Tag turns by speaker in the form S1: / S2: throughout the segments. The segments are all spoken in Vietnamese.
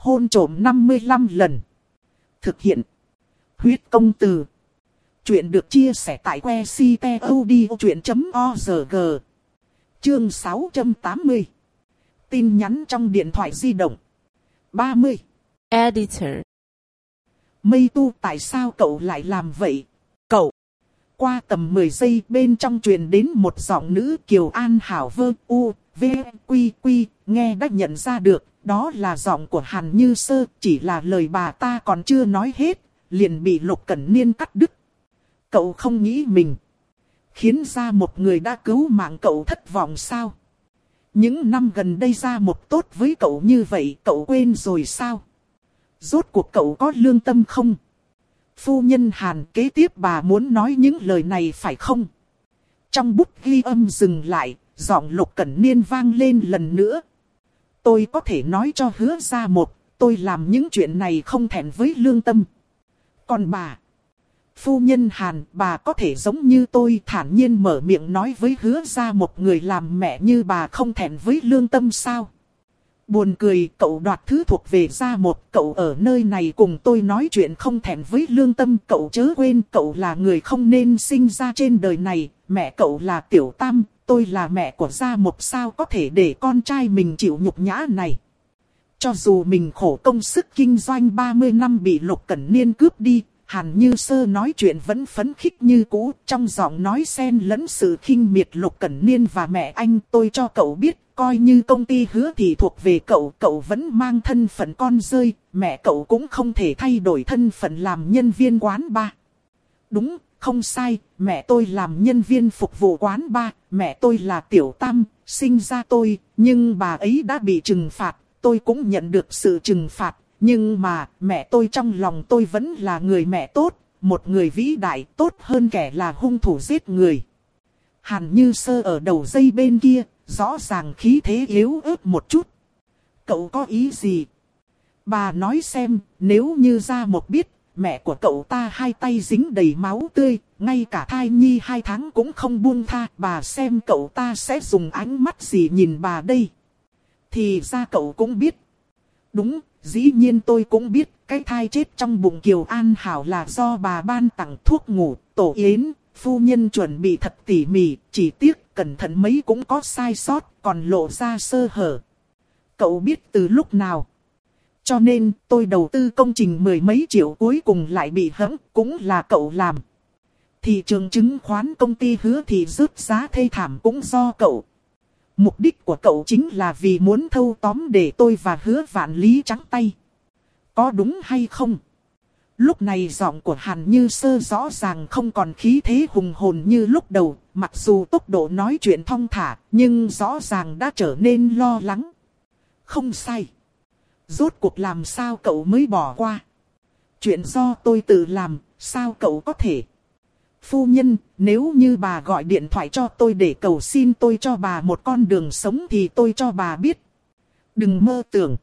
S1: Hôn trổm 55 lần. Thực hiện. Huyết công từ. Chuyện được chia sẻ tại que ctod.org. Chương 680. Tin nhắn trong điện thoại di động. 30.
S2: Editor.
S1: Mây tu tại sao cậu lại làm vậy? Cậu. Qua tầm 10 giây bên trong truyền đến một giọng nữ Kiều An Hảo vơ u, v, quy quy, nghe đã nhận ra được, đó là giọng của Hàn Như Sơ, chỉ là lời bà ta còn chưa nói hết, liền bị Lục Cẩn Niên cắt đứt. Cậu không nghĩ mình. Khiến ra một người đã cứu mạng cậu thất vọng sao? Những năm gần đây ra một tốt với cậu như vậy cậu quên rồi sao? Rốt cuộc cậu có lương tâm không? Phu nhân Hàn kế tiếp bà muốn nói những lời này phải không? Trong bút ghi âm dừng lại, giọng lục cẩn niên vang lên lần nữa. Tôi có thể nói cho hứa ra một, tôi làm những chuyện này không thẹn với lương tâm. Còn bà, phu nhân Hàn, bà có thể giống như tôi thản nhiên mở miệng nói với hứa ra một người làm mẹ như bà không thẹn với lương tâm sao? Buồn cười, cậu đoạt thứ thuộc về ra một, cậu ở nơi này cùng tôi nói chuyện không thèm với lương tâm, cậu chớ quên cậu là người không nên sinh ra trên đời này, mẹ cậu là tiểu tam, tôi là mẹ của gia một sao có thể để con trai mình chịu nhục nhã này. Cho dù mình khổ công sức kinh doanh 30 năm bị Lục Cẩn Niên cướp đi, Hàn Như Sơ nói chuyện vẫn phấn khích như cũ, trong giọng nói xen lẫn sự khinh miệt Lục Cẩn Niên và mẹ anh tôi cho cậu biết, coi như công ty hứa thì thuộc về cậu, cậu vẫn mang thân phận con rơi, mẹ cậu cũng không thể thay đổi thân phận làm nhân viên quán ba. Đúng, không sai, mẹ tôi làm nhân viên phục vụ quán ba, mẹ tôi là tiểu tam, sinh ra tôi, nhưng bà ấy đã bị trừng phạt, tôi cũng nhận được sự trừng phạt, nhưng mà mẹ tôi trong lòng tôi vẫn là người mẹ tốt, một người vĩ đại tốt hơn kẻ là hung thủ giết người. Hàn như sơ ở đầu dây bên kia, rõ ràng khí thế yếu ớt một chút. Cậu có ý gì? Bà nói xem, nếu như ra một biết, mẹ của cậu ta hai tay dính đầy máu tươi, ngay cả thai nhi hai tháng cũng không buông tha, bà xem cậu ta sẽ dùng ánh mắt gì nhìn bà đây. Thì ra cậu cũng biết. Đúng, dĩ nhiên tôi cũng biết, cái thai chết trong bụng Kiều An Hảo là do bà ban tặng thuốc ngủ, tổ yến, phu nhân chuẩn bị thật tỉ mỉ, chỉ tiếc cẩn thận mấy cũng có sai sót, còn lộ ra sơ hở. Cậu biết từ lúc nào? Cho nên tôi đầu tư công trình mười mấy triệu cuối cùng lại bị hẫng, cũng là cậu làm. Thị trường chứng khoán công ty hứa thì rớt giá thê thảm cũng do cậu. Mục đích của cậu chính là vì muốn thâu tóm để tôi và hứa vạn lý trắng tay. Có đúng hay không? Lúc này giọng của Hàn Như Sơ rõ ràng không còn khí thế hùng hồn như lúc đầu, mặc dù tốc độ nói chuyện thong thả, nhưng rõ ràng đã trở nên lo lắng. Không sai. Rốt cuộc làm sao cậu mới bỏ qua? Chuyện do tôi tự làm, sao cậu có thể? Phu nhân, nếu như bà gọi điện thoại cho tôi để cầu xin tôi cho bà một con đường sống thì tôi cho bà biết. Đừng mơ tưởng.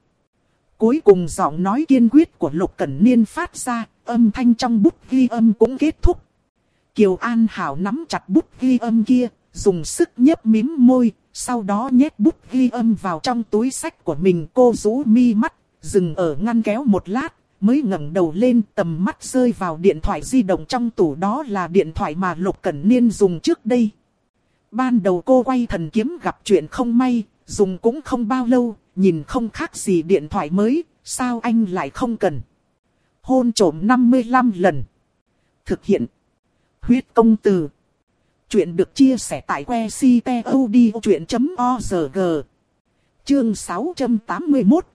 S1: Cuối cùng giọng nói kiên quyết của Lục Cẩn Niên phát ra, âm thanh trong bút ghi âm cũng kết thúc. Kiều An Hảo nắm chặt bút ghi âm kia, dùng sức nhấp mím môi, sau đó nhét bút ghi âm vào trong túi sách của mình cô rũ mi mắt, dừng ở ngăn kéo một lát, mới ngẩng đầu lên tầm mắt rơi vào điện thoại di động trong tủ đó là điện thoại mà Lục Cẩn Niên dùng trước đây. Ban đầu cô quay thần kiếm gặp chuyện không may, dùng cũng không bao lâu, nhìn không khác gì điện thoại mới, sao anh lại không cần. Hôn trổm 55 lần. Thực hiện. Huyết công từ. Chuyện được chia sẻ tại que ctod.org. Chương 681.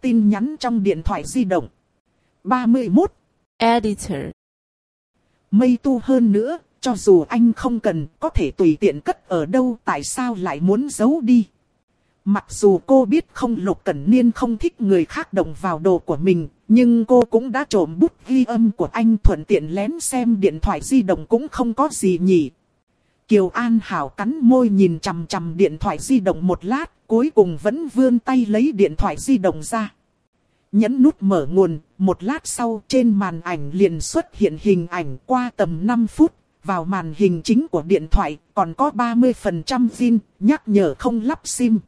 S1: Tin nhắn trong điện thoại di động. 31.
S2: Editor.
S1: Mây tu hơn nữa, cho dù anh không cần, có thể tùy tiện cất ở đâu, tại sao lại muốn giấu đi. Mặc dù cô biết không Lục Cẩn Niên không thích người khác động vào đồ của mình, nhưng cô cũng đã trộm bút ghi âm của anh thuận tiện lén xem điện thoại di động cũng không có gì nhỉ. Kiều An Hảo cắn môi nhìn chằm chằm điện thoại di động một lát, cuối cùng vẫn vươn tay lấy điện thoại di động ra. Nhấn nút mở nguồn, một lát sau trên màn ảnh liền xuất hiện hình ảnh qua tầm 5 phút. Vào màn hình chính của điện thoại còn có 30% zin, nhắc nhở không lắp sim.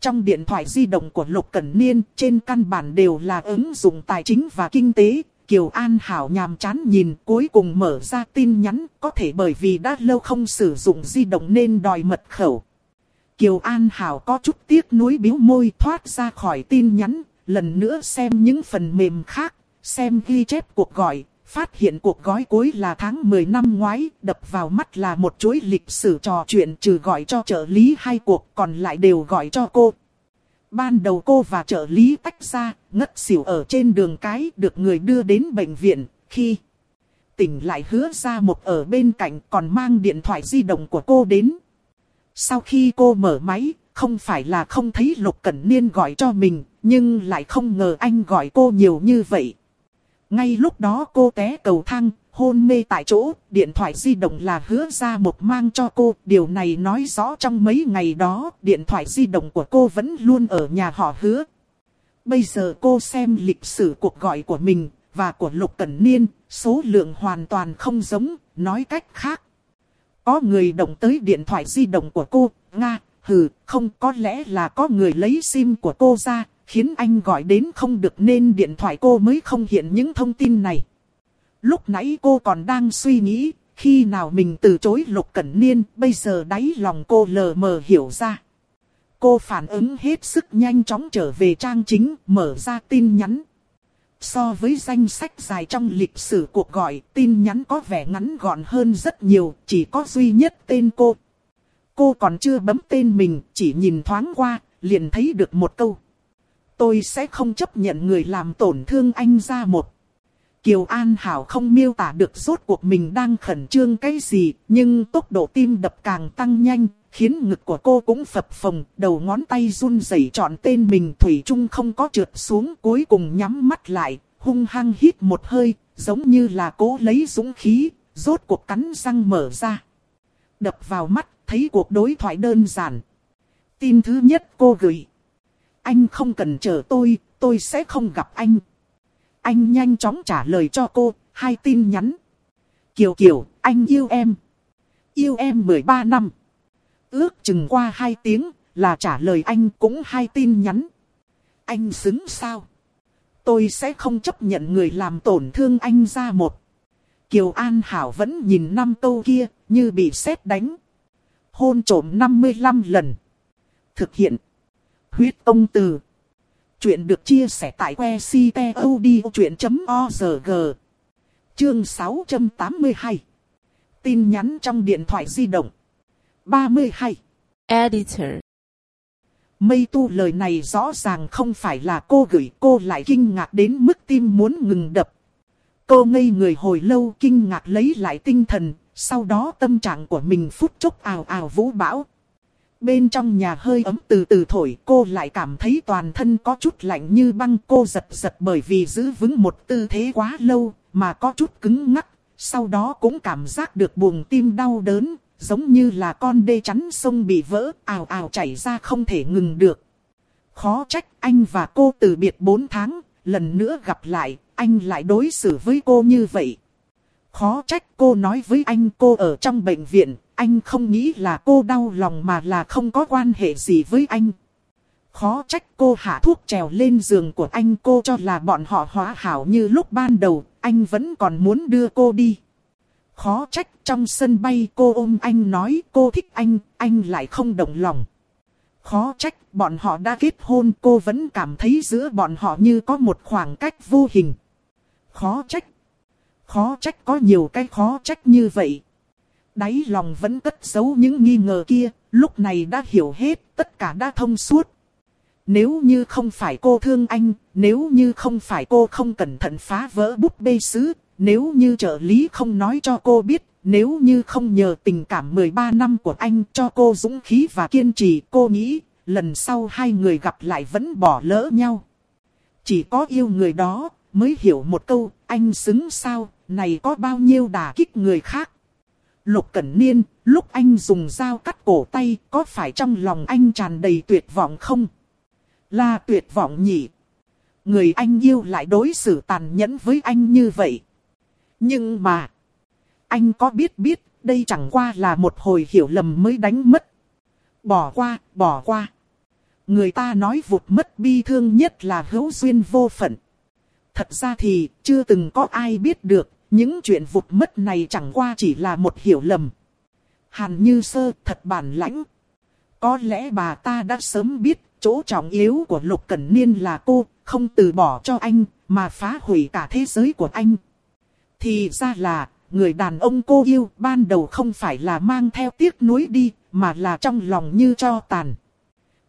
S1: Trong điện thoại di động của Lục Cẩn Niên, trên căn bản đều là ứng dụng tài chính và kinh tế. Kiều An Hảo nhàm chán nhìn cuối cùng mở ra tin nhắn, có thể bởi vì đã lâu không sử dụng di động nên đòi mật khẩu. Kiều An Hảo có chút tiếc nuối biếu môi thoát ra khỏi tin nhắn, lần nữa xem những phần mềm khác, xem ghi chép cuộc gọi, phát hiện cuộc gói cuối là tháng 10 năm ngoái, đập vào mắt là một chuỗi lịch sử trò chuyện trừ gọi cho trợ lý hai cuộc còn lại đều gọi cho cô. Ban đầu cô và trợ lý tách ra, ngất xỉu ở trên đường cái được người đưa đến bệnh viện, khi tỉnh lại hứa ra một ở bên cạnh còn mang điện thoại di động của cô đến. Sau khi cô mở máy, không phải là không thấy Lục Cẩn Niên gọi cho mình, nhưng lại không ngờ anh gọi cô nhiều như vậy. Ngay lúc đó cô té cầu thang, hôn mê tại chỗ, điện thoại di động là hứa ra một mang cho cô. Điều này nói rõ trong mấy ngày đó, điện thoại di động của cô vẫn luôn ở nhà họ hứa. Bây giờ cô xem lịch sử cuộc gọi của mình, và của Lục Cẩn Niên, số lượng hoàn toàn không giống, nói cách khác. Có người động tới điện thoại di động của cô, Nga, hừ, không có lẽ là có người lấy sim của cô ra, khiến anh gọi đến không được nên điện thoại cô mới không hiện những thông tin này. Lúc nãy cô còn đang suy nghĩ, khi nào mình từ chối Lục Cẩn Niên, bây giờ đáy lòng cô lờ mờ hiểu ra. Cô phản ứng hết sức nhanh chóng trở về trang chính, mở ra tin nhắn. So với danh sách dài trong lịch sử cuộc gọi, tin nhắn có vẻ ngắn gọn hơn rất nhiều, chỉ có duy nhất tên cô. Cô còn chưa bấm tên mình, chỉ nhìn thoáng qua, liền thấy được một câu. Tôi sẽ không chấp nhận người làm tổn thương anh ra một. Kiều An Hảo không miêu tả được rốt cuộc mình đang khẩn trương cái gì, nhưng tốc độ tim đập càng tăng nhanh, khiến ngực của cô cũng phập phồng, đầu ngón tay run rẩy chọn tên mình Thủy trung không có trượt xuống cuối cùng nhắm mắt lại, hung hăng hít một hơi, giống như là cố lấy dũng khí, rốt cuộc cắn răng mở ra. Đập vào mắt, thấy cuộc đối thoại đơn giản. Tin thứ nhất cô gửi. Anh không cần chờ tôi, tôi sẽ không gặp anh. Anh nhanh chóng trả lời cho cô, hai tin nhắn. Kiều Kiều, anh yêu em. Yêu em 13 năm. Ước chừng qua hai tiếng, là trả lời anh cũng hai tin nhắn. Anh xứng sao? Tôi sẽ không chấp nhận người làm tổn thương anh ra một. Kiều An Hảo vẫn nhìn năm câu kia, như bị sét đánh. Hôn trổm 55 lần. Thực hiện. Huyết ông từ. Chuyện được chia sẻ tại que ctod.org. Chương 682. Tin nhắn trong điện thoại di động. 32.
S2: Editor.
S1: Mây tu lời này rõ ràng không phải là cô gửi cô lại kinh ngạc đến mức tim muốn ngừng đập. Cô ngây người hồi lâu kinh ngạc lấy lại tinh thần, sau đó tâm trạng của mình phút chốc ào ào vũ bão. Bên trong nhà hơi ấm từ từ thổi cô lại cảm thấy toàn thân có chút lạnh như băng cô giật giật bởi vì giữ vững một tư thế quá lâu mà có chút cứng ngắc. Sau đó cũng cảm giác được buồng tim đau đớn, giống như là con đê chắn sông bị vỡ, ào ào chảy ra không thể ngừng được. Khó trách anh và cô từ biệt 4 tháng, lần nữa gặp lại, anh lại đối xử với cô như vậy. Khó trách cô nói với anh cô ở trong bệnh viện, anh không nghĩ là cô đau lòng mà là không có quan hệ gì với anh. Khó trách cô hạ thuốc trèo lên giường của anh cô cho là bọn họ hóa hảo như lúc ban đầu, anh vẫn còn muốn đưa cô đi. Khó trách trong sân bay cô ôm anh nói cô thích anh, anh lại không động lòng. Khó trách bọn họ đã kết hôn cô vẫn cảm thấy giữa bọn họ như có một khoảng cách vô hình. Khó trách. Khó trách có nhiều cái khó trách như vậy. Đáy lòng vẫn cất giấu những nghi ngờ kia, lúc này đã hiểu hết, tất cả đã thông suốt. Nếu như không phải cô thương anh, nếu như không phải cô không cẩn thận phá vỡ bút bê sứ, nếu như trợ lý không nói cho cô biết, nếu như không nhờ tình cảm 13 năm của anh cho cô dũng khí và kiên trì, cô nghĩ, lần sau hai người gặp lại vẫn bỏ lỡ nhau. Chỉ có yêu người đó, mới hiểu một câu, anh xứng sao, này có bao nhiêu đả kích người khác. Lục Cẩn Niên, lúc anh dùng dao cắt cổ tay, có phải trong lòng anh tràn đầy tuyệt vọng không? Là tuyệt vọng nhỉ? Người anh yêu lại đối xử tàn nhẫn với anh như vậy. Nhưng mà, anh có biết biết, đây chẳng qua là một hồi hiểu lầm mới đánh mất. Bỏ qua, bỏ qua. Người ta nói vụt mất bi thương nhất là hữu duyên vô phận. Thật ra thì chưa từng có ai biết được, những chuyện vụt mất này chẳng qua chỉ là một hiểu lầm. Hàn Như Sơ thật bản lãnh. Có lẽ bà ta đã sớm biết chỗ trọng yếu của Lục Cẩn Niên là cô, không từ bỏ cho anh, mà phá hủy cả thế giới của anh. Thì ra là, người đàn ông cô yêu ban đầu không phải là mang theo tiếc nuối đi, mà là trong lòng như cho tàn.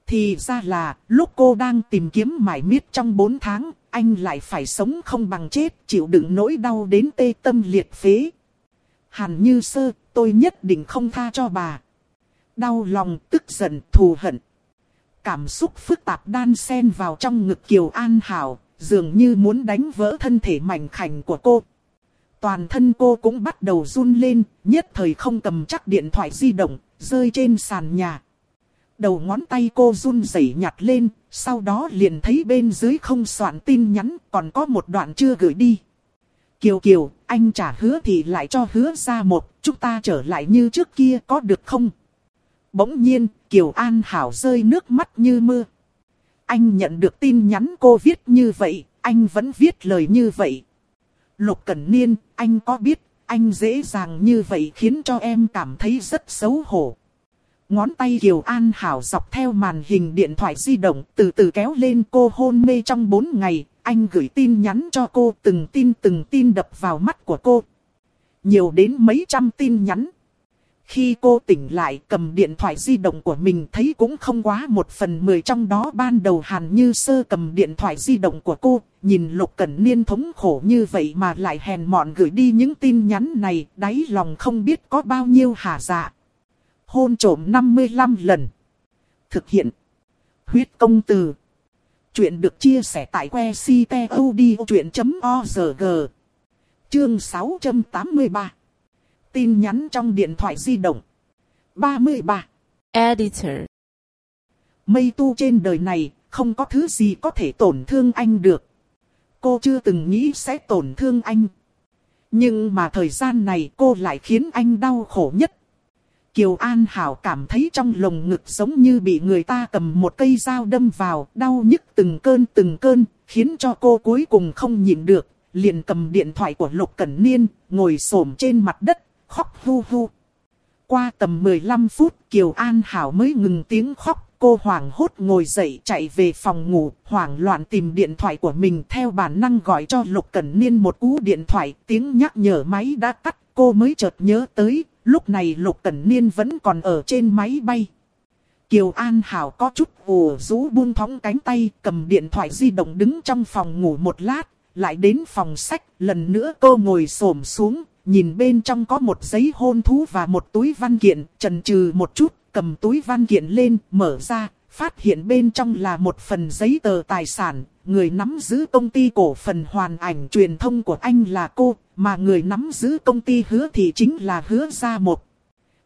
S1: Thì ra là, lúc cô đang tìm kiếm mải miết trong 4 tháng, anh lại phải sống không bằng chết, chịu đựng nỗi đau đến tê tâm liệt phế. Hàn như sơ, tôi nhất định không tha cho bà. Đau lòng, tức giận, thù hận. Cảm xúc phức tạp đan xen vào trong ngực Kiều An Hảo, dường như muốn đánh vỡ thân thể mảnh khảnh của cô. Toàn thân cô cũng bắt đầu run lên, nhất thời không cầm chắc điện thoại di động, rơi trên sàn nhà. Đầu ngón tay cô run rẩy nhặt lên, sau đó liền thấy bên dưới không soạn tin nhắn, còn có một đoạn chưa gửi đi. Kiều Kiều, anh trả hứa thì lại cho hứa ra một, chúng ta trở lại như trước kia có được không? Bỗng nhiên, Kiều An Hảo rơi nước mắt như mưa. Anh nhận được tin nhắn cô viết như vậy, anh vẫn viết lời như vậy. Lục Cẩn Niên, anh có biết, anh dễ dàng như vậy khiến cho em cảm thấy rất xấu hổ. Ngón tay Kiều An Hảo dọc theo màn hình điện thoại di động từ từ kéo lên cô hôn mê trong 4 ngày. Anh gửi tin nhắn cho cô từng tin từng tin đập vào mắt của cô. Nhiều đến mấy trăm tin nhắn. Khi cô tỉnh lại cầm điện thoại di động của mình thấy cũng không quá một phần mười trong đó ban đầu Hàn Như Sơ cầm điện thoại di động của cô, nhìn Lục Cẩn Niên thống khổ như vậy mà lại hèn mọn gửi đi những tin nhắn này, đáy lòng không biết có bao nhiêu hà dạ. Hôn trổm 55 lần. Thực hiện. Huyết công từ. Chuyện được chia sẻ tại que ctod.org. Chương 683 Tin nhắn trong điện thoại di động. 33.
S2: Editor.
S1: Mây tu trên đời này, không có thứ gì có thể tổn thương anh được. Cô chưa từng nghĩ sẽ tổn thương anh. Nhưng mà thời gian này cô lại khiến anh đau khổ nhất. Kiều An Hảo cảm thấy trong lồng ngực giống như bị người ta cầm một cây dao đâm vào, đau nhức từng cơn từng cơn, khiến cho cô cuối cùng không nhịn được, liền cầm điện thoại của Lục Cẩn Niên, ngồi xổm trên mặt đất, khóc hu hu. Qua tầm 15 phút Kiều An Hảo mới ngừng tiếng khóc. Cô hoảng hốt ngồi dậy chạy về phòng ngủ, hoảng loạn tìm điện thoại của mình theo bản năng gọi cho Lục Cẩn Niên một cú điện thoại, tiếng nhắc nhở máy đã tắt, cô mới chợt nhớ tới, lúc này Lục Cẩn Niên vẫn còn ở trên máy bay. Kiều An Hảo có chút ủ rũ buông thóng cánh tay, cầm điện thoại di động đứng trong phòng ngủ một lát, lại đến phòng sách, lần nữa cô ngồi xổm xuống, nhìn bên trong có một giấy hôn thú và một túi văn kiện, trần trừ một chút, cầm túi văn kiện lên, mở ra, phát hiện bên trong là một phần giấy tờ tài sản, người nắm giữ công ty cổ phần hoàn ảnh truyền thông của anh là cô, mà người nắm giữ công ty hứa thì chính là hứa gia một.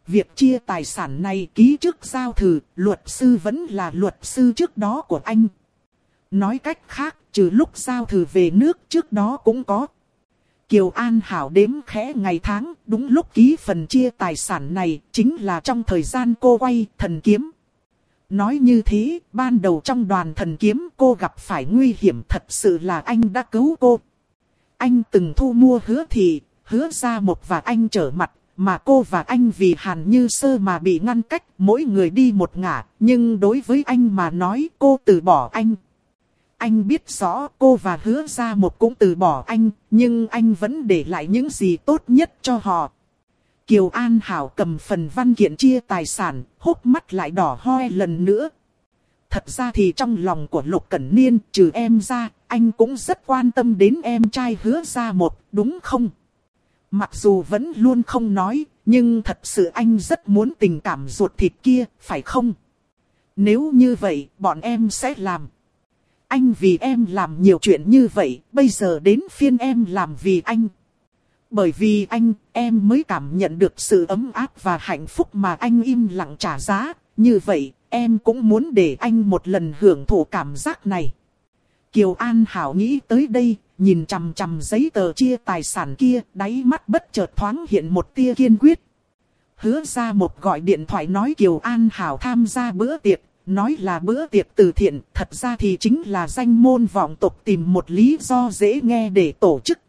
S1: Việc chia tài sản này ký trước giao thử, luật sư vẫn là luật sư trước đó của anh. Nói cách khác, trừ lúc giao thử về nước trước đó cũng có. Kiều An Hảo đếm khẽ ngày tháng, đúng lúc ký phần chia tài sản này, chính là trong thời gian cô quay thần kiếm. Nói như thế, ban đầu trong đoàn thần kiếm cô gặp phải nguy hiểm thật sự là anh đã cứu cô. Anh từng thu mua hứa thì, hứa ra một và anh trở mặt, mà cô và anh vì hàn như sơ mà bị ngăn cách, mỗi người đi một ngả, nhưng đối với anh mà nói cô từ bỏ anh. Anh biết rõ cô và hứa ra một cũng từ bỏ anh, nhưng anh vẫn để lại những gì tốt nhất cho họ. Kiều An Hảo cầm phần văn kiện chia tài sản, hốc mắt lại đỏ hoe lần nữa. Thật ra thì trong lòng của Lục Cẩn Niên, trừ em ra, anh cũng rất quan tâm đến em trai hứa ra một, đúng không? Mặc dù vẫn luôn không nói, nhưng thật sự anh rất muốn tình cảm ruột thịt kia, phải không? Nếu như vậy, bọn em sẽ làm. Anh vì em làm nhiều chuyện như vậy, bây giờ đến phiên em làm vì anh. Bởi vì anh, em mới cảm nhận được sự ấm áp và hạnh phúc mà anh im lặng trả giá. Như vậy, em cũng muốn để anh một lần hưởng thụ cảm giác này. Kiều An Hảo nghĩ tới đây, nhìn chằm chằm giấy tờ chia tài sản kia, đáy mắt bất chợt thoáng hiện một tia kiên quyết. Hứa ra một gọi điện thoại nói Kiều An Hảo tham gia bữa tiệc, nói là bữa tiệc từ thiện, thật ra thì chính là danh môn vọng tộc tìm một lý do dễ nghe để tổ chức.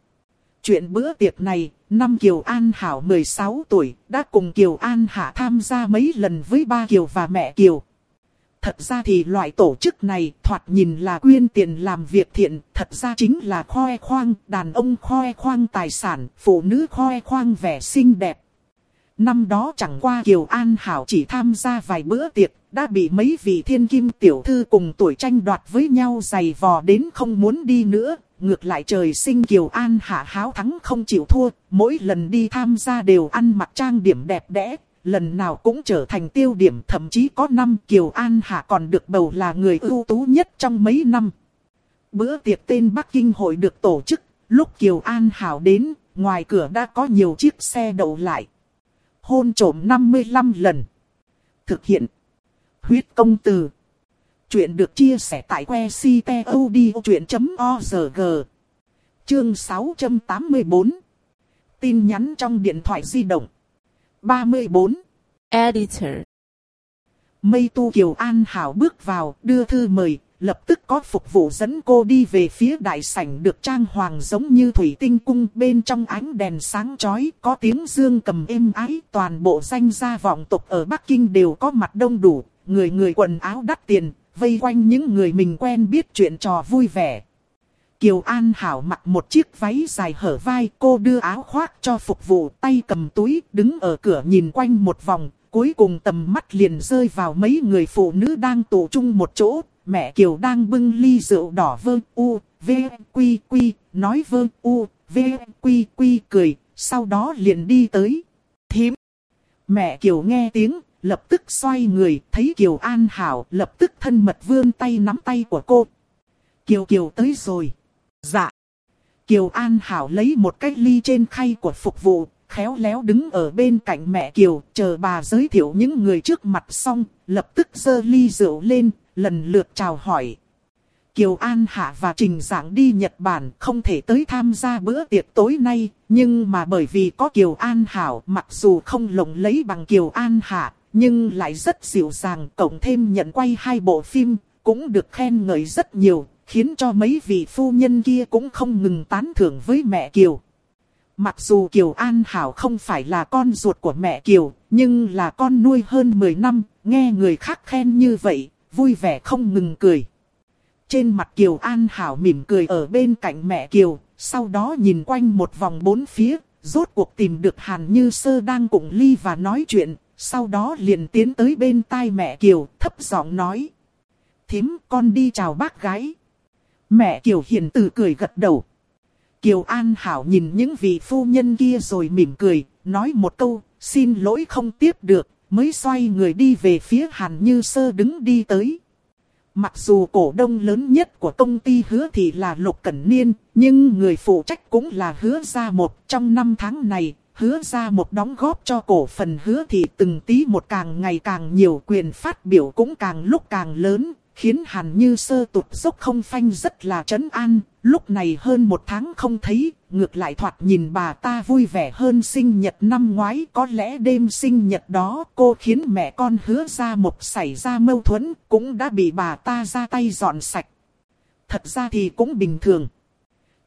S1: Chuyện bữa tiệc này, năm Kiều An Hảo 16 tuổi, đã cùng Kiều An Hạ tham gia mấy lần với ba Kiều và mẹ Kiều. Thật ra thì loại tổ chức này thoạt nhìn là quyên tiền làm việc thiện, thật ra chính là khoe khoang, đàn ông khoe khoang tài sản, phụ nữ khoe khoang vẻ xinh đẹp. Năm đó chẳng qua Kiều An Hảo chỉ tham gia vài bữa tiệc, đã bị mấy vị thiên kim tiểu thư cùng tuổi tranh đoạt với nhau giày vò đến không muốn đi nữa. Ngược lại trời sinh Kiều An Hạ háo thắng không chịu thua, mỗi lần đi tham gia đều ăn mặc trang điểm đẹp đẽ, lần nào cũng trở thành tiêu điểm thậm chí có năm Kiều An Hạ còn được bầu là người ưu tú nhất trong mấy năm. Bữa tiệc tên Bắc Kinh hội được tổ chức, lúc Kiều An Hảo đến, ngoài cửa đã có nhiều chiếc xe đậu lại. Hôn trổm 55 lần. Thực hiện. Huyết công từ. Chuyện được chia sẻ tại que ctod.org. Chương 684. Tin nhắn trong điện thoại di động. 34.
S2: Editor.
S1: Mây tu Kiều An Hảo bước vào, đưa thư mời, lập tức có phục vụ dẫn cô đi về phía đại sảnh được trang hoàng giống như thủy tinh cung bên trong ánh đèn sáng chói, có tiếng dương cầm êm ái, toàn bộ danh gia vọng tộc ở Bắc Kinh đều có mặt đông đủ, người người quần áo đắt tiền, vây quanh những người mình quen biết chuyện trò vui vẻ. Kiều An Hảo mặc một chiếc váy dài hở vai, cô đưa áo khoác cho phục vụ, tay cầm túi, đứng ở cửa nhìn quanh một vòng, cuối cùng tầm mắt liền rơi vào mấy người phụ nữ đang tụ chung một chỗ. Mẹ Kiều đang bưng ly rượu đỏ vơ u, v, quy quy, nói vơ u, v, quy quy cười, sau đó liền đi tới. Thím! Mẹ Kiều nghe tiếng, lập tức xoay người, thấy Kiều An Hảo, lập tức thân mật vươn tay nắm tay của cô. Kiều Kiều tới rồi. Dạ. Kiều An Hảo lấy một cái ly trên khay của phục vụ, khéo léo đứng ở bên cạnh mẹ Kiều, chờ bà giới thiệu những người trước mặt xong, lập tức giơ ly rượu lên, lần lượt chào hỏi. Kiều An Hạ và Trình Giảng đi Nhật Bản không thể tới tham gia bữa tiệc tối nay, nhưng mà bởi vì có Kiều An Hảo mặc dù không lộng lấy bằng Kiều An Hạ, nhưng lại rất dịu dàng, cộng thêm nhận quay hai bộ phim, cũng được khen ngợi rất nhiều, khiến cho mấy vị phu nhân kia cũng không ngừng tán thưởng với mẹ Kiều. Mặc dù Kiều An Hảo không phải là con ruột của mẹ Kiều, nhưng là con nuôi hơn 10 năm, nghe người khác khen như vậy, vui vẻ không ngừng cười. Trên mặt Kiều An Hảo mỉm cười ở bên cạnh mẹ Kiều, sau đó nhìn quanh một vòng bốn phía, rốt cuộc tìm được Hàn Như Sơ đang cùng Ly và nói chuyện, sau đó liền tiến tới bên tai mẹ Kiều, thấp giọng nói. Thím con đi chào bác gái. Mẹ Kiều hiền từ cười gật đầu. Kiều An Hảo nhìn những vị phu nhân kia rồi mỉm cười, nói một câu, xin lỗi không tiếp được, mới xoay người đi về phía Hàn Như Sơ đứng đi tới. Mặc dù cổ đông lớn nhất của công ty hứa thì là Lục Cẩn Niên, nhưng người phụ trách cũng là hứa ra một trong năm tháng này, hứa ra một đóng góp cho cổ phần hứa thì từng tí một càng ngày càng nhiều quyền phát biểu cũng càng lúc càng lớn, khiến Hàn Như Sơ tụt dốc không phanh rất là trấn an, lúc này hơn một tháng không thấy, ngược lại thoạt nhìn bà ta vui vẻ hơn sinh nhật năm ngoái, có lẽ đêm sinh nhật đó cô khiến mẹ con hứa ra một xảy ra mâu thuẫn, cũng đã bị bà ta ra tay dọn sạch. Thật ra thì cũng bình thường.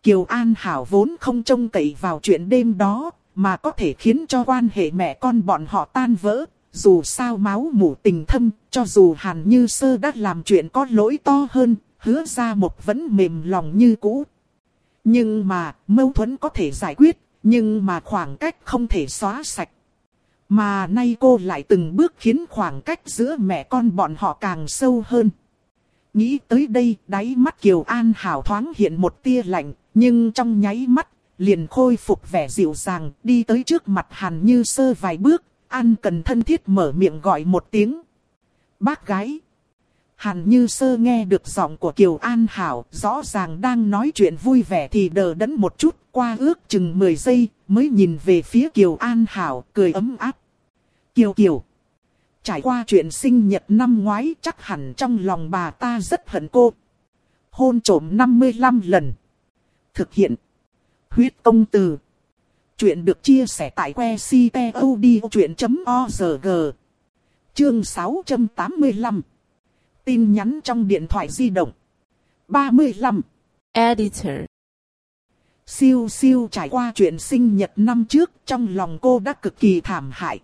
S1: Kiều An Hảo vốn không trông cậy vào chuyện đêm đó, mà có thể khiến cho quan hệ mẹ con bọn họ tan vỡ, dù sao máu mủ tình thâm, cho dù Hàn Như Sơ đã làm chuyện có lỗi to hơn, hứa ra một vẫn mềm lòng như cũ. Nhưng mà, mâu thuẫn có thể giải quyết, nhưng mà khoảng cách không thể xóa sạch. Mà nay cô lại từng bước khiến khoảng cách giữa mẹ con bọn họ càng sâu hơn. Nghĩ tới đây, đáy mắt Kiều An Hảo thoáng hiện một tia lạnh, nhưng trong nháy mắt, liền khôi phục vẻ dịu dàng, đi tới trước mặt Hàn Như Sơ vài bước, An cần thân thiết mở miệng gọi một tiếng. Bác gái. Hàn Như Sơ nghe được giọng của Kiều An Hảo, rõ ràng đang nói chuyện vui vẻ thì đờ đẫn một chút, qua ước chừng 10 giây, mới nhìn về phía Kiều An Hảo, cười ấm áp. Kiều Kiều. Trải qua chuyện sinh nhật năm ngoái chắc hẳn trong lòng bà ta rất hận cô. Hôn trổm 55 lần. Thực hiện. Huyết công từ. Chuyện được chia sẻ tại que ctod.org. Chương 685. Tin nhắn trong điện thoại di động. 35.
S2: editor,
S1: Siêu siêu trải qua chuyện sinh nhật năm trước, trong lòng cô đã cực kỳ thảm hại.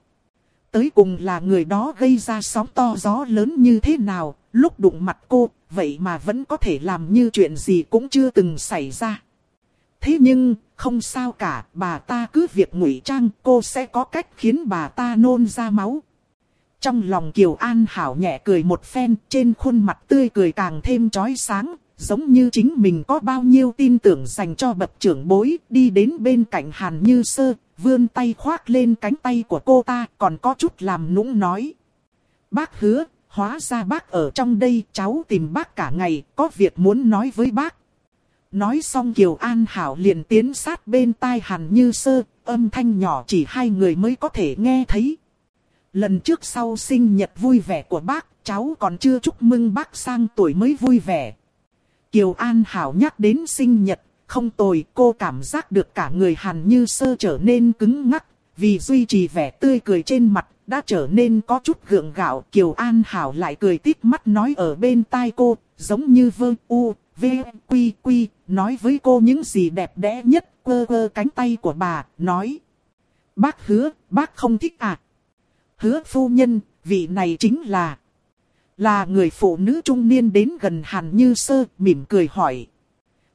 S1: Tới cùng là người đó gây ra sóng to gió lớn như thế nào, lúc đụng mặt cô, vậy mà vẫn có thể làm như chuyện gì cũng chưa từng xảy ra. Thế nhưng, không sao cả, bà ta cứ việc ngụy trang, cô sẽ có cách khiến bà ta nôn ra máu. Trong lòng Kiều An Hảo nhẹ cười một phen, trên khuôn mặt tươi cười càng thêm trói sáng, giống như chính mình có bao nhiêu tin tưởng dành cho bậc trưởng bối, đi đến bên cạnh Hàn Như Sơ, vươn tay khoác lên cánh tay của cô ta, còn có chút làm nũng nói. Bác hứa, hóa ra bác ở trong đây, cháu tìm bác cả ngày, có việc muốn nói với bác. Nói xong Kiều An Hảo liền tiến sát bên tai Hàn Như Sơ, âm thanh nhỏ chỉ hai người mới có thể nghe thấy. Lần trước sau sinh nhật vui vẻ của bác, cháu còn chưa chúc mừng bác sang tuổi mới vui vẻ. Kiều An Hảo nhắc đến sinh nhật, không tồi cô cảm giác được cả người Hàn Như Sơ trở nên cứng ngắc, vì duy trì vẻ tươi cười trên mặt, đã trở nên có chút gượng gạo. Kiều An Hảo lại cười tít mắt nói ở bên tai cô, giống như vơ u, v, quy quy, nói với cô những gì đẹp đẽ nhất, quơ quơ cánh tay của bà, nói. Bác hứa, bác không thích à? Hứa phu nhân, vị này chính là... Là người phụ nữ trung niên đến gần Hàn Như Sơ, mỉm cười hỏi.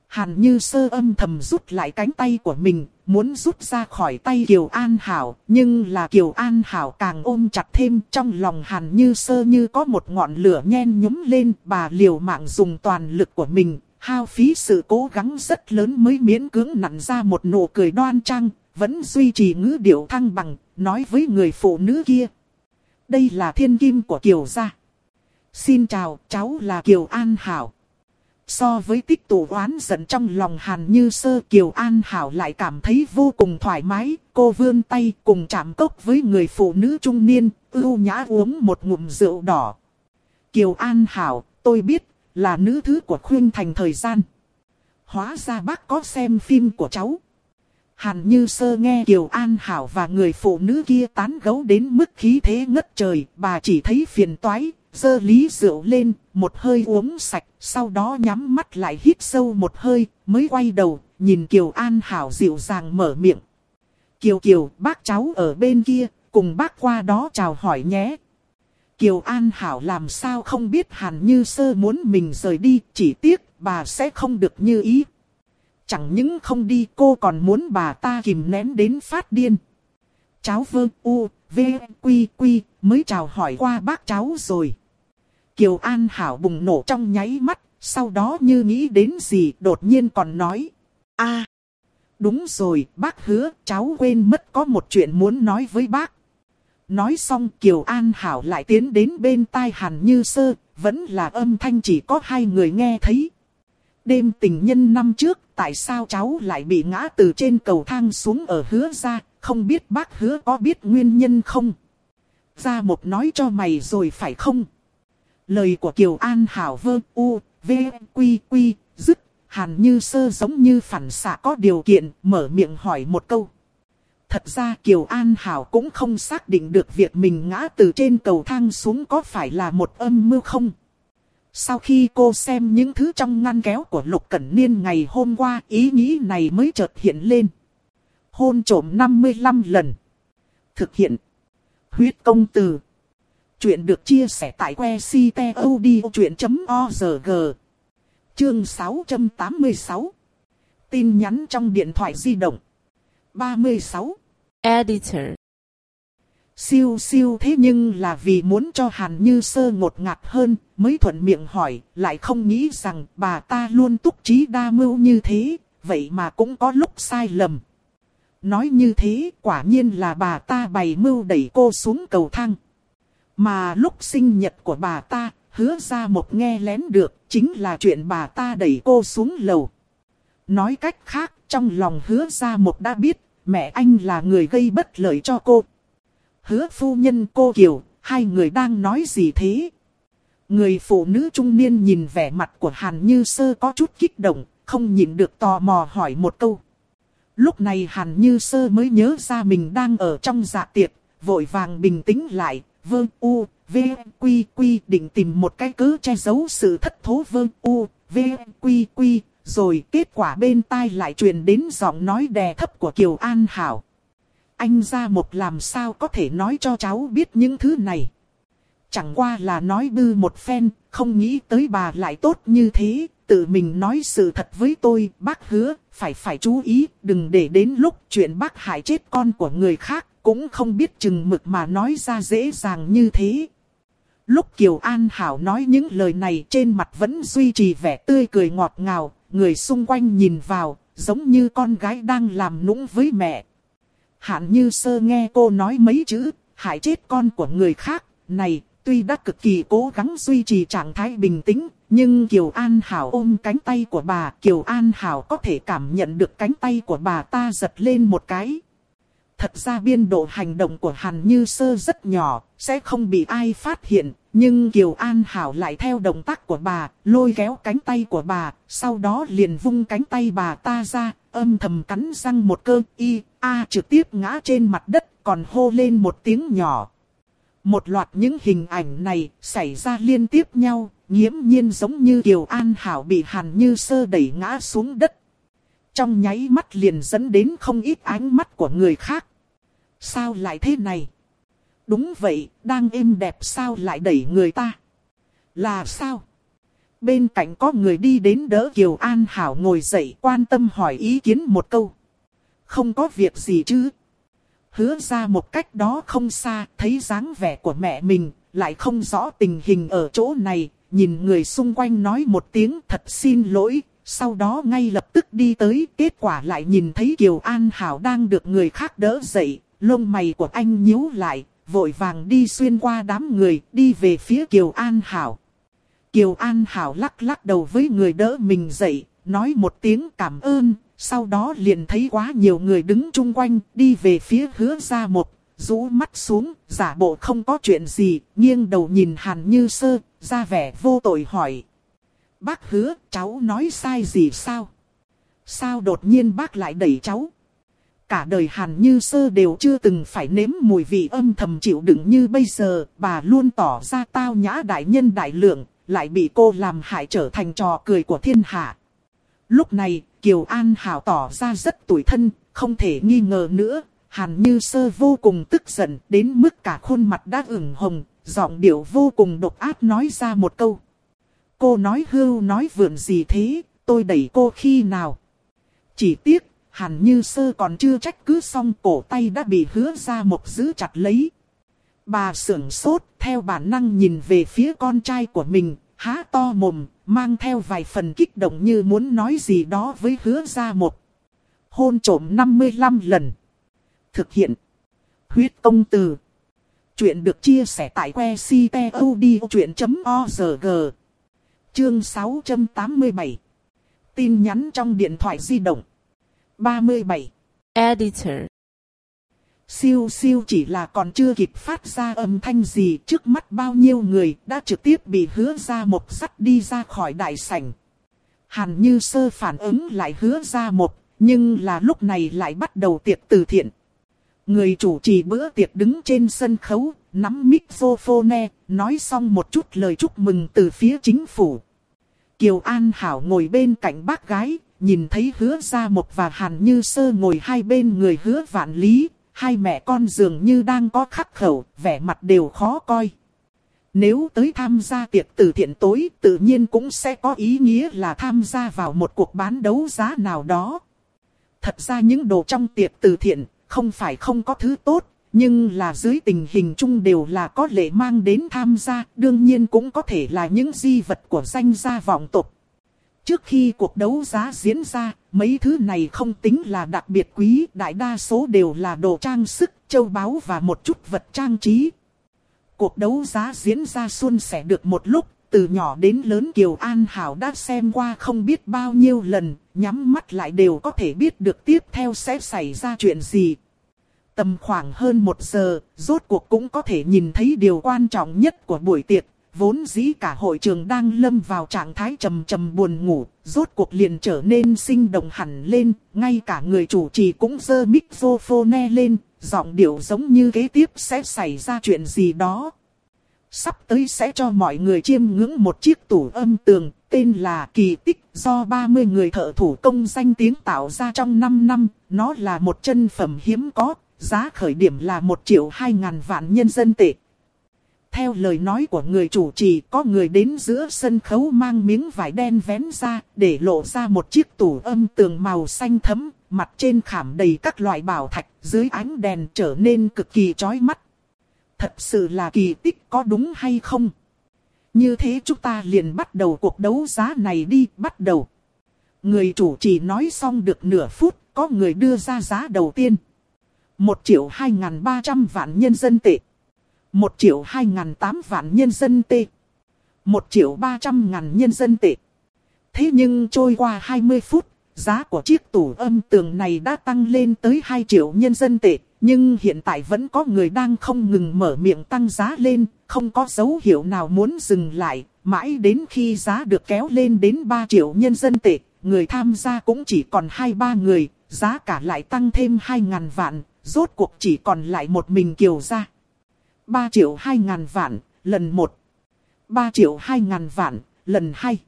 S1: Hàn Như Sơ âm thầm rút lại cánh tay của mình, muốn rút ra khỏi tay Kiều An Hảo, nhưng là Kiều An Hảo càng ôm chặt thêm trong lòng Hàn Như Sơ như có một ngọn lửa nhen nhúm lên, bà liều mạng dùng toàn lực của mình, hao phí sự cố gắng rất lớn mới miễn cưỡng nặn ra một nụ cười đoan trang, vẫn duy trì ngữ điệu thăng bằng, nói với người phụ nữ kia. Đây là thiên kim của Kiều gia. Xin chào, cháu là Kiều An Hảo. So với tích tụ oán giận trong lòng Hàn Như Sơ Kiều An Hảo lại cảm thấy vô cùng thoải mái. Cô vươn tay cùng chạm cốc với người phụ nữ trung niên, ưu nhã uống một ngụm rượu đỏ. Kiều An Hảo, tôi biết, là nữ thứ của khuyên thành thời gian. Hóa ra bác có xem phim của cháu. Hàn Như Sơ nghe Kiều An Hảo và người phụ nữ kia tán gấu đến mức khí thế ngất trời, bà chỉ thấy phiền toái, dơ lý rượu lên, một hơi uống sạch, sau đó nhắm mắt lại hít sâu một hơi, mới quay đầu, nhìn Kiều An Hảo dịu dàng mở miệng. Kiều Kiều, bác cháu ở bên kia, cùng bác qua đó chào hỏi nhé. Kiều An Hảo làm sao không biết Hàn Như Sơ muốn mình rời đi, chỉ tiếc bà sẽ không được như ý. Chẳng những không đi cô còn muốn bà ta kìm nén đến phát điên. Cháu vương u, v, quy quy, mới chào hỏi qua bác cháu rồi. Kiều An Hảo bùng nổ trong nháy mắt, sau đó như nghĩ đến gì đột nhiên còn nói. a đúng rồi, bác hứa, cháu quên mất có một chuyện muốn nói với bác. Nói xong Kiều An Hảo lại tiến đến bên tai Hàn Như Sơ, vẫn là âm thanh chỉ có hai người nghe thấy. Đêm tình nhân năm trước, tại sao cháu lại bị ngã từ trên cầu thang xuống ở hứa ra, không biết bác hứa có biết nguyên nhân không? Ra một nói cho mày rồi phải không? Lời của Kiều An Hảo vơ u, v, quy quy, dứt, hàn như sơ giống như phản xạ có điều kiện, mở miệng hỏi một câu. Thật ra Kiều An Hảo cũng không xác định được việc mình ngã từ trên cầu thang xuống có phải là một âm mưu không. Sau khi cô xem những thứ trong ngăn kéo của Lục Cẩn Niên ngày hôm qua, ý nghĩ này mới chợt hiện lên. Hôn trổm 55 lần. Thực hiện. Huyết công từ. Chuyện được chia sẻ tại que ctod.org. Chương 686. Tin nhắn trong điện thoại di động. 36.
S2: editor,
S1: Siêu siêu thế nhưng là vì muốn cho Hàn Như Sơ ngột ngạt hơn, mới thuận miệng hỏi, lại không nghĩ rằng bà ta luôn túc trí đa mưu như thế, vậy mà cũng có lúc sai lầm. Nói như thế, quả nhiên là bà ta bày mưu đẩy cô xuống cầu thang. Mà lúc sinh nhật của bà ta, hứa ra một nghe lén được, chính là chuyện bà ta đẩy cô xuống lầu. Nói cách khác, trong lòng hứa ra một đã biết, mẹ anh là người gây bất lợi cho cô. Hứa phu nhân cô Kiều, hai người đang nói gì thế? Người phụ nữ trung niên nhìn vẻ mặt của Hàn Như Sơ có chút kích động, không nhịn được tò mò hỏi một câu. Lúc này Hàn Như Sơ mới nhớ ra mình đang ở trong dạ tiệc, vội vàng bình tĩnh lại, vương u, v, quy quy định tìm một cái cớ che giấu sự thất thố vương u, v, quy quy, rồi kết quả bên tai lại truyền đến giọng nói đè thấp của Kiều An Hảo. Anh ra một làm sao có thể nói cho cháu biết những thứ này. Chẳng qua là nói bư một phen, không nghĩ tới bà lại tốt như thế, tự mình nói sự thật với tôi, bác hứa, phải phải chú ý, đừng để đến lúc chuyện bác hại chết con của người khác, cũng không biết chừng mực mà nói ra dễ dàng như thế. Lúc Kiều An Hảo nói những lời này trên mặt vẫn duy trì vẻ tươi cười ngọt ngào, người xung quanh nhìn vào, giống như con gái đang làm nũng với mẹ. Hạn như sơ nghe cô nói mấy chữ, hại chết con của người khác, này, tuy đã cực kỳ cố gắng duy trì trạng thái bình tĩnh, nhưng Kiều An Hảo ôm cánh tay của bà, Kiều An Hảo có thể cảm nhận được cánh tay của bà ta giật lên một cái. Thật ra biên độ hành động của Hàn Như Sơ rất nhỏ, sẽ không bị ai phát hiện, nhưng Kiều An Hảo lại theo động tác của bà, lôi kéo cánh tay của bà, sau đó liền vung cánh tay bà ta ra, âm thầm cắn răng một cơ, y, a trực tiếp ngã trên mặt đất, còn hô lên một tiếng nhỏ. Một loạt những hình ảnh này xảy ra liên tiếp nhau, nghiễm nhiên giống như Kiều An Hảo bị Hàn Như Sơ đẩy ngã xuống đất. Trong nháy mắt liền dẫn đến không ít ánh mắt của người khác. Sao lại thế này? Đúng vậy, đang êm đẹp sao lại đẩy người ta? Là sao? Bên cạnh có người đi đến đỡ Kiều An Hảo ngồi dậy quan tâm hỏi ý kiến một câu. Không có việc gì chứ? Hứa ra một cách đó không xa, thấy dáng vẻ của mẹ mình, lại không rõ tình hình ở chỗ này, nhìn người xung quanh nói một tiếng thật xin lỗi, sau đó ngay lập tức đi tới, kết quả lại nhìn thấy Kiều An Hảo đang được người khác đỡ dậy, lông mày của anh nhíu lại, vội vàng đi xuyên qua đám người, đi về phía Kiều An Hảo. Kiều An Hảo lắc lắc đầu với người đỡ mình dậy, nói một tiếng cảm ơn, sau đó liền thấy quá nhiều người đứng chung quanh, đi về phía hứa ra một, rũ mắt xuống, giả bộ không có chuyện gì, nghiêng đầu nhìn Hàn Như Sơ, ra vẻ vô tội hỏi. Bác hứa, cháu nói sai gì sao? Sao đột nhiên bác lại đẩy cháu? Cả đời Hàn Như Sơ đều chưa từng phải nếm mùi vị âm thầm chịu đựng như bây giờ, bà luôn tỏ ra tao nhã đại nhân đại lượng, lại bị cô làm hại trở thành trò cười của thiên hạ. Lúc này, Kiều An Hảo tỏ ra rất tủi thân, không thể nghi ngờ nữa, Hàn Như Sơ vô cùng tức giận đến mức cả khuôn mặt đã ửng hồng, giọng điệu vô cùng độc ác nói ra một câu. Cô nói hưu nói vượn gì thế, tôi đẩy cô khi nào? Chỉ tiếc, Hàn Như Sơ còn chưa trách cứ xong cổ tay đã bị hứa ra một giữ chặt lấy. Bà sưởng sốt, theo bản năng nhìn về phía con trai của mình, há to mồm, mang theo vài phần kích động như muốn nói gì đó với hứa ra một. Hôn trổm 55 lần. Thực hiện. Huyết công từ. Chuyện được chia sẻ tại que ctod.org. Chương 687. Tin nhắn trong điện thoại di động. 37.
S2: Editor.
S1: Siêu siêu chỉ là còn chưa kịp phát ra âm thanh gì trước mắt bao nhiêu người đã trực tiếp bị hứa ra một sắt đi ra khỏi đại sảnh. Hàn như sơ phản ứng lại hứa ra một, nhưng là lúc này lại bắt đầu tiệc từ thiện. Người chủ trì bữa tiệc đứng trên sân khấu, nắm microphone, nói xong một chút lời chúc mừng từ phía chính phủ. Kiều An Hảo ngồi bên cạnh bác gái, nhìn thấy hứa ra một và hàn như sơ ngồi hai bên người hứa vạn lý, hai mẹ con dường như đang có khắc khẩu, vẻ mặt đều khó coi. Nếu tới tham gia tiệc từ thiện tối, tự nhiên cũng sẽ có ý nghĩa là tham gia vào một cuộc bán đấu giá nào đó. Thật ra những đồ trong tiệc từ thiện, không phải không có thứ tốt, nhưng là dưới tình hình chung đều là có lệ mang đến tham gia, đương nhiên cũng có thể là những di vật của danh gia vọng tộc. Trước khi cuộc đấu giá diễn ra, mấy thứ này không tính là đặc biệt quý, đại đa số đều là đồ trang sức, châu báu và một chút vật trang trí. Cuộc đấu giá diễn ra xuân sẻ được một lúc, từ nhỏ đến lớn Kiều An Hảo đã xem qua không biết bao nhiêu lần, nhắm mắt lại đều có thể biết được tiếp theo sẽ xảy ra chuyện gì. Tầm khoảng hơn một giờ, rốt cuộc cũng có thể nhìn thấy điều quan trọng nhất của buổi tiệc, Vốn dĩ cả hội trường đang lâm vào trạng thái trầm trầm buồn ngủ, rốt cuộc liền trở nên sinh động hẳn lên, ngay cả người chủ trì cũng dơ microphone lên, giọng điệu giống như kế tiếp sẽ xảy ra chuyện gì đó. Sắp tới sẽ cho mọi người chiêm ngưỡng một chiếc tủ âm tường, tên là Kỳ Tích, do 30 người thợ thủ công danh tiếng tạo ra trong 5 năm. Nó là một chân phẩm hiếm có, giá khởi điểm là 1 triệu 2 ngàn vạn nhân dân tệ. Theo lời nói của người chủ trì, có người đến giữa sân khấu mang miếng vải đen vén ra, để lộ ra một chiếc tủ âm tường màu xanh thấm, mặt trên khảm đầy các loại bảo thạch, dưới ánh đèn trở nên cực kỳ chói mắt. Thật sự là kỳ tích có đúng hay không? Như thế chúng ta liền bắt đầu cuộc đấu giá này đi, bắt đầu. Người chủ trì nói xong được nửa phút, có người đưa ra giá đầu tiên. một triệu hai ngàn ba trăm vạn nhân dân tệ. 1 triệu hai ngàn tám vạn nhân dân tệ. 1 triệu ba trăm ngàn nhân dân tệ. Thế nhưng trôi qua 20 phút, giá của chiếc tủ âm tường này đã tăng lên tới 2 triệu nhân dân tệ. Nhưng hiện tại vẫn có người đang không ngừng mở miệng tăng giá lên, không có dấu hiệu nào muốn dừng lại, mãi đến khi giá được kéo lên đến 3 triệu nhân dân tệ, người tham gia cũng chỉ còn 2-3 người, giá cả lại tăng thêm 2.000 vạn, rốt cuộc chỉ còn lại một mình kiều ra. 3 triệu 2 ngàn vạn, lần 1. 3 triệu 2 ngàn vạn, lần 2.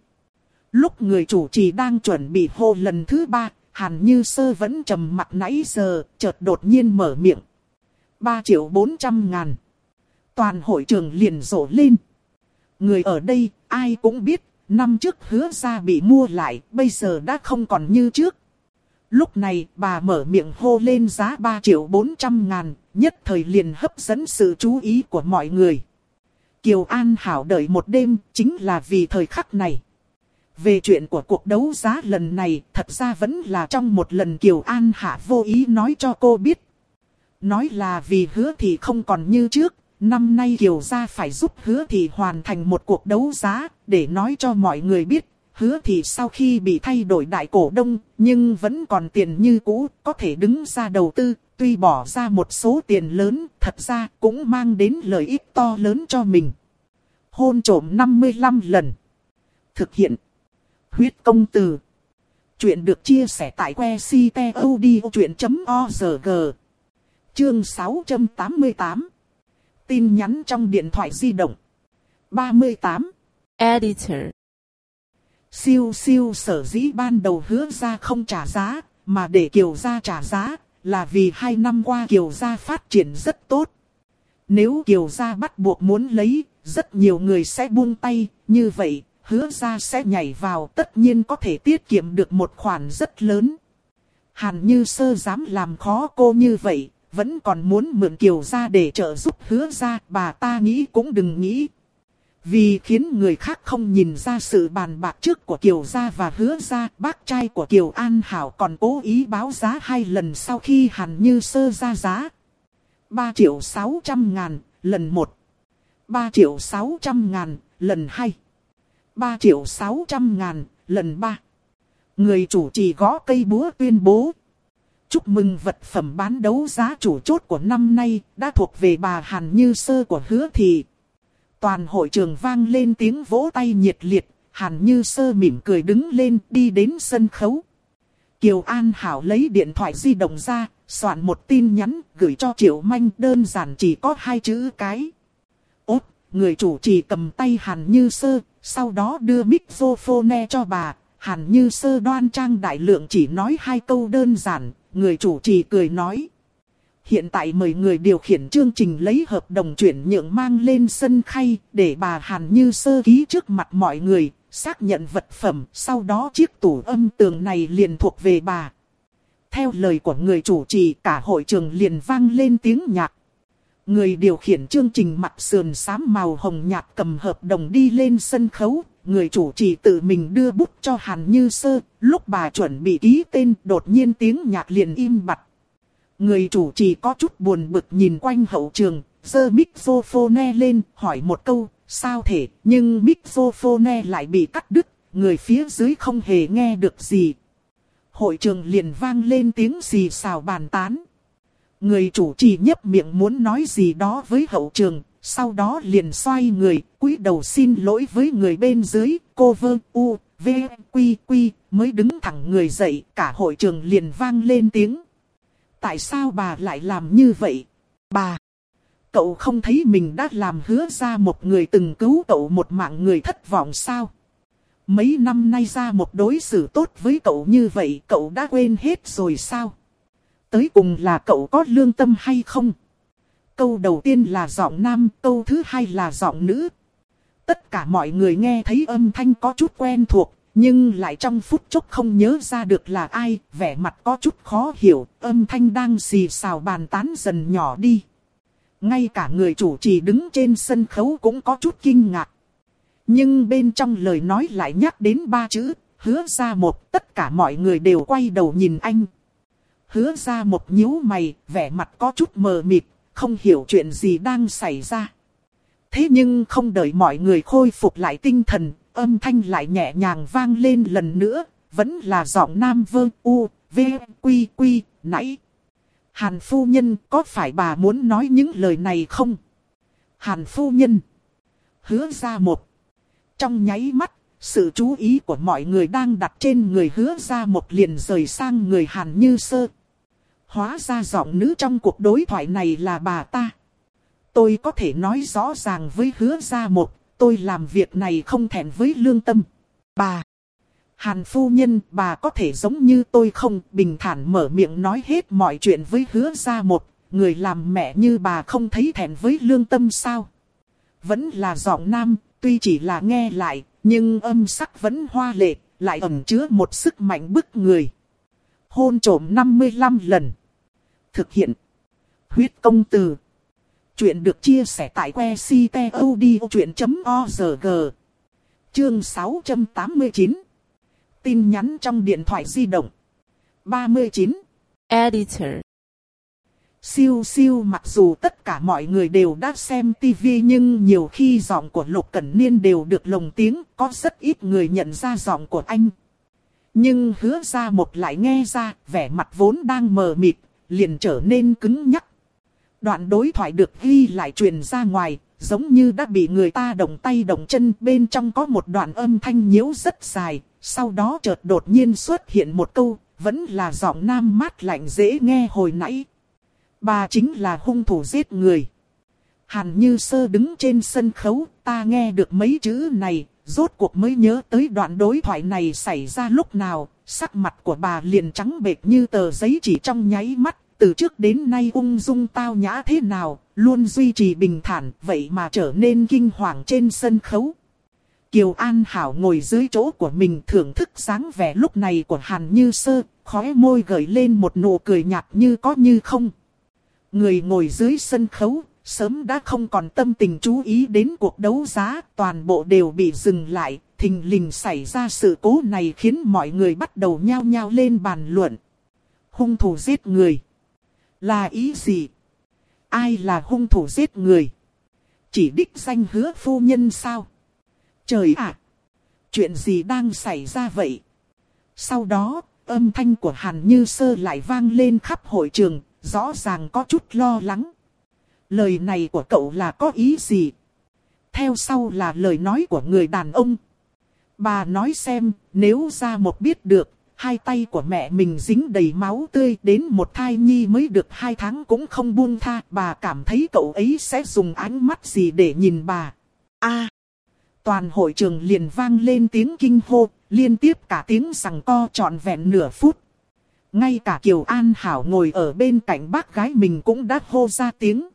S1: Lúc người chủ trì đang chuẩn bị hô lần thứ 3, Hàn Như Sơ vẫn trầm mặt nãy giờ, chợt đột nhiên mở miệng. 3 triệu 400 ngàn. Toàn hội trường liền rộ lên. Người ở đây, ai cũng biết, năm trước hứa ra bị mua lại, bây giờ đã không còn như trước. Lúc này, bà mở miệng hô lên giá 3 triệu 400 ngàn, nhất thời liền hấp dẫn sự chú ý của mọi người. Kiều An Hảo đợi một đêm, chính là vì thời khắc này. Về chuyện của cuộc đấu giá lần này, thật ra vẫn là trong một lần Kiều An Hạ vô ý nói cho cô biết. Nói là vì hứa thì không còn như trước, năm nay Kiều gia phải giúp hứa thì hoàn thành một cuộc đấu giá, để nói cho mọi người biết. Hứa thì sau khi bị thay đổi đại cổ đông, nhưng vẫn còn tiền như cũ, có thể đứng ra đầu tư, tuy bỏ ra một số tiền lớn, thật ra cũng mang đến lợi ích to lớn cho mình. Hôn trổm 55 lần. Thực hiện huyết công từ. Chuyện được chia sẻ tại que ctod.org. Chương 688. Tin nhắn trong điện thoại di động. 38.
S2: Editor.
S1: Siêu siêu sở dĩ ban đầu hứa ra không trả giá, mà để Kiều gia trả giá, là vì hai năm qua Kiều gia phát triển rất tốt. Nếu Kiều gia bắt buộc muốn lấy, rất nhiều người sẽ buông tay, như vậy hứa ra sẽ nhảy vào tất nhiên có thể tiết kiệm được một khoản rất lớn. Hàn như sơ dám làm khó cô như vậy, vẫn còn muốn mượn kiều gia để trợ giúp hứa ra, bà ta nghĩ cũng đừng nghĩ. Vì khiến người khác không nhìn ra sự bàn bạc trước của Kiều Gia và hứa ra, bác trai của Kiều An Hảo còn cố ý báo giá hai lần sau khi Hàn Như Sơ ra giá. 3 triệu 600 ngàn, lần 1. 3 triệu 600 ngàn, lần 2. 3 triệu 600 ngàn, lần 3. Người chủ trì gõ cây búa tuyên bố. Chúc mừng vật phẩm bán đấu giá chủ chốt của năm nay đã thuộc về bà Hàn Như Sơ của hứa thị. Toàn hội trường vang lên tiếng vỗ tay nhiệt liệt, Hàn Như Sơ mỉm cười đứng lên đi đến sân khấu. Kiều An Hảo lấy điện thoại di động ra, soạn một tin nhắn gửi cho Triệu Manh đơn giản chỉ có hai chữ cái. Ốt, người chủ trì cầm tay Hàn Như Sơ, sau đó đưa microphone cho bà, Hàn như sơ đoan trang đại lượng chỉ nói hai câu đơn giản, người chủ trì cười nói. Hiện tại mời người điều khiển chương trình lấy hợp đồng chuyển nhượng mang lên sân khay để bà Hàn Như sơ ký trước mặt mọi người, xác nhận vật phẩm, sau đó chiếc tủ âm tường này liền thuộc về bà. Theo lời của người chủ trì cả hội trường liền vang lên tiếng nhạc. Người điều khiển chương trình mặt sườn xám màu hồng nhạt cầm hợp đồng đi lên sân khấu. Người chủ trì tự mình đưa bút cho Hàn Như Sơ. Lúc bà chuẩn bị ký tên đột nhiên tiếng nhạc liền im bặt. Người chủ trì có chút buồn bực nhìn quanh hậu trường. Giơ microphone lên hỏi một câu. Sao thể nhưng microphone lại bị cắt đứt. Người phía dưới không hề nghe được gì. Hội trường liền vang lên tiếng xì xào bàn tán. Người chủ trì nhấp miệng muốn nói gì đó với hậu trường, sau đó liền xoay người, cúi đầu xin lỗi với người bên dưới, cô vơ u, v, quy quy, mới đứng thẳng người dậy, cả hội trường liền vang lên tiếng. Tại sao bà lại làm như vậy? Bà! Cậu không thấy mình đã làm hứa ra một người từng cứu cậu một mạng người thất vọng sao? Mấy năm nay ra một đối xử tốt với cậu như vậy cậu đã quên hết rồi sao? Tới cùng là cậu có lương tâm hay không? Câu đầu tiên là giọng nam, câu thứ hai là giọng nữ. Tất cả mọi người nghe thấy âm thanh có chút quen thuộc, nhưng lại trong phút chốc không nhớ ra được là ai, vẻ mặt có chút khó hiểu, âm thanh đang xì xào bàn tán dần nhỏ đi. Ngay cả người chủ trì đứng trên sân khấu cũng có chút kinh ngạc. Nhưng bên trong lời nói lại nhắc đến ba chữ, hứa ra một, tất cả mọi người đều quay đầu nhìn anh. Hứa ra một nhíu mày, vẻ mặt có chút mờ mịt, không hiểu chuyện gì đang xảy ra. Thế nhưng không đợi mọi người khôi phục lại tinh thần, âm thanh lại nhẹ nhàng vang lên lần nữa, vẫn là giọng nam vơ u, v, quy quy, nãy. Hàn phu nhân có phải bà muốn nói những lời này không? Hàn phu nhân. Hứa ra một. Trong nháy mắt, sự chú ý của mọi người đang đặt trên người hứa ra một liền rời sang người Hàn Như Sơ. Hóa ra giọng nữ trong cuộc đối thoại này là bà ta. Tôi có thể nói rõ ràng với hứa ra một, tôi làm việc này không thẹn với lương tâm. Bà, Hàn phu nhân, bà có thể giống như tôi không, bình thản mở miệng nói hết mọi chuyện với hứa ra một, người làm mẹ như bà không thấy thẹn với lương tâm sao. Vẫn là giọng nam, tuy chỉ là nghe lại, nhưng âm sắc vẫn hoa lệ, lại ẩn chứa một sức mạnh bức người. Hôn trổm 55 lần. Thực hiện. Huyết công từ. Chuyện được chia sẻ tại que ctod.org. Chương 689. Tin nhắn trong điện thoại di động. 39.
S2: Editor.
S1: Siêu siêu mặc dù tất cả mọi người đều đã xem tivi nhưng nhiều khi giọng của Lục Cẩn Niên đều được lồng tiếng, có rất ít người nhận ra giọng của anh. Nhưng hứa ra một lại nghe ra, vẻ mặt vốn đang mờ mịt, liền trở nên cứng nhắc. Đoạn đối thoại được ghi lại truyền ra ngoài, giống như đã bị người ta động tay động chân bên trong có một đoạn âm thanh nhiễu rất dài, sau đó chợt đột nhiên xuất hiện một câu, vẫn là giọng nam mát lạnh dễ nghe hồi nãy. Bà chính là hung thủ giết người. Hàn như sơ đứng trên sân khấu, ta nghe được mấy chữ này, rốt cuộc mới nhớ tới đoạn đối thoại này xảy ra lúc nào, sắc mặt của bà liền trắng bệch như tờ giấy chỉ trong nháy mắt, từ trước đến nay ung dung tao nhã thế nào, luôn duy trì bình thản, vậy mà trở nên kinh hoàng trên sân khấu. Kiều An Hảo ngồi dưới chỗ của mình thưởng thức dáng vẻ lúc này của Hàn Như Sơ, khóe môi gợi lên một nụ cười nhạt như có như không. Người ngồi dưới sân khấu, sớm đã không còn tâm tình chú ý đến cuộc đấu giá, toàn bộ đều bị dừng lại, thình lình xảy ra sự cố này khiến mọi người bắt đầu nhao nhao lên bàn luận. Hung thủ giết người. Là ý gì? Ai là hung thủ giết người? Chỉ đích danh hứa phu nhân sao? Trời ạ! chuyện gì đang xảy ra vậy? Sau đó, âm thanh của Hàn Như Sơ lại vang lên khắp hội trường, rõ ràng có chút lo lắng. Lời này của cậu là có ý gì? Theo sau là lời nói của người đàn ông. Bà nói xem, nếu ra một biết được, hai tay của mẹ mình dính đầy máu tươi đến một thai nhi mới được hai tháng cũng không buông tha. Bà cảm thấy cậu ấy sẽ dùng ánh mắt gì để nhìn bà. a Toàn hội trường liền vang lên tiếng kinh hô, liên tiếp cả tiếng rằng co trọn vẹn nửa phút. Ngay cả Kiều An Hảo ngồi ở bên cạnh bác gái mình cũng đã hô ra tiếng.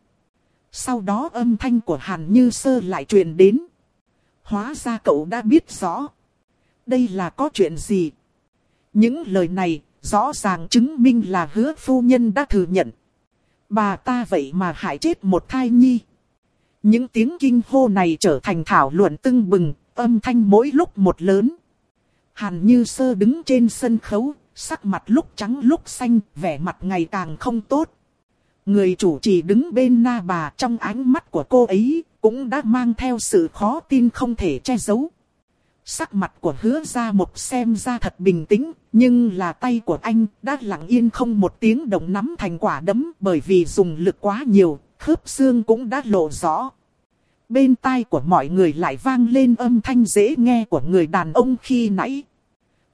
S1: Sau đó âm thanh của Hàn Như Sơ lại truyền đến. Hóa ra cậu đã biết rõ. Đây là có chuyện gì? Những lời này rõ ràng chứng minh là hứa phu nhân đã thừa nhận. Bà ta vậy mà hại chết một thai nhi. Những tiếng kinh hô này trở thành thảo luận tưng bừng, âm thanh mỗi lúc một lớn. Hàn Như Sơ đứng trên sân khấu, sắc mặt lúc trắng lúc xanh, vẻ mặt ngày càng không tốt. Người chủ trì đứng bên na bà trong ánh mắt của cô ấy, cũng đã mang theo sự khó tin không thể che giấu. Sắc mặt của hứa ra một xem ra thật bình tĩnh, nhưng là tay của anh đã lặng yên không một tiếng động nắm thành quả đấm bởi vì dùng lực quá nhiều, khớp xương cũng đã lộ rõ. Bên tai của mọi người lại vang lên âm thanh dễ nghe của người đàn ông khi nãy.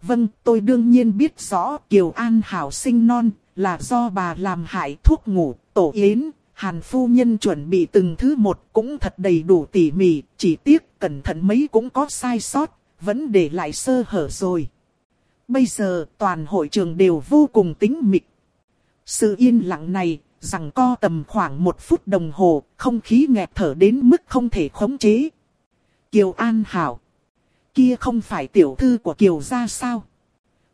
S1: Vâng, tôi đương nhiên biết rõ Kiều An Hảo sinh non là do bà làm hại thuốc ngủ, tổ yến, Hàn phu nhân chuẩn bị từng thứ một cũng thật đầy đủ tỉ mỉ, chỉ tiếc cẩn thận mấy cũng có sai sót, vẫn để lại sơ hở rồi. Bây giờ toàn hội trường đều vô cùng tĩnh mịch. Sự yên lặng này, rằng co tầm khoảng một phút đồng hồ, không khí nghẹt thở đến mức không thể khống chế. Kiều An Hảo. Kia không phải tiểu thư của Kiều gia sao?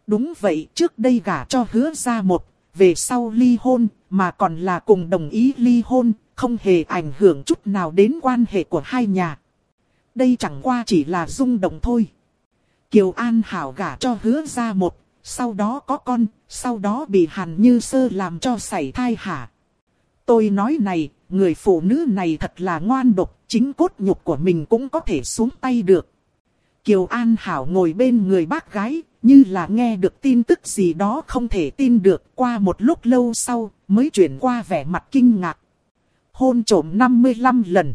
S1: Đúng vậy, trước đây gả cho hứa ra một, về sau ly hôn, mà còn là cùng đồng ý ly hôn, không hề ảnh hưởng chút nào đến quan hệ của hai nhà. Đây chẳng qua chỉ là rung động thôi. Kiều An Hảo gả cho hứa ra một, sau đó có con, sau đó bị Hàn Như Sơ làm cho sảy thai hả. Tôi nói này, người phụ nữ này thật là ngoan độc, chính cốt nhục của mình cũng có thể xuống tay được. Kiều An Hảo ngồi bên người bác gái, như là nghe được tin tức gì đó không thể tin được. Qua một lúc lâu sau, mới chuyển qua vẻ mặt kinh ngạc. Hôn trổm 55 lần.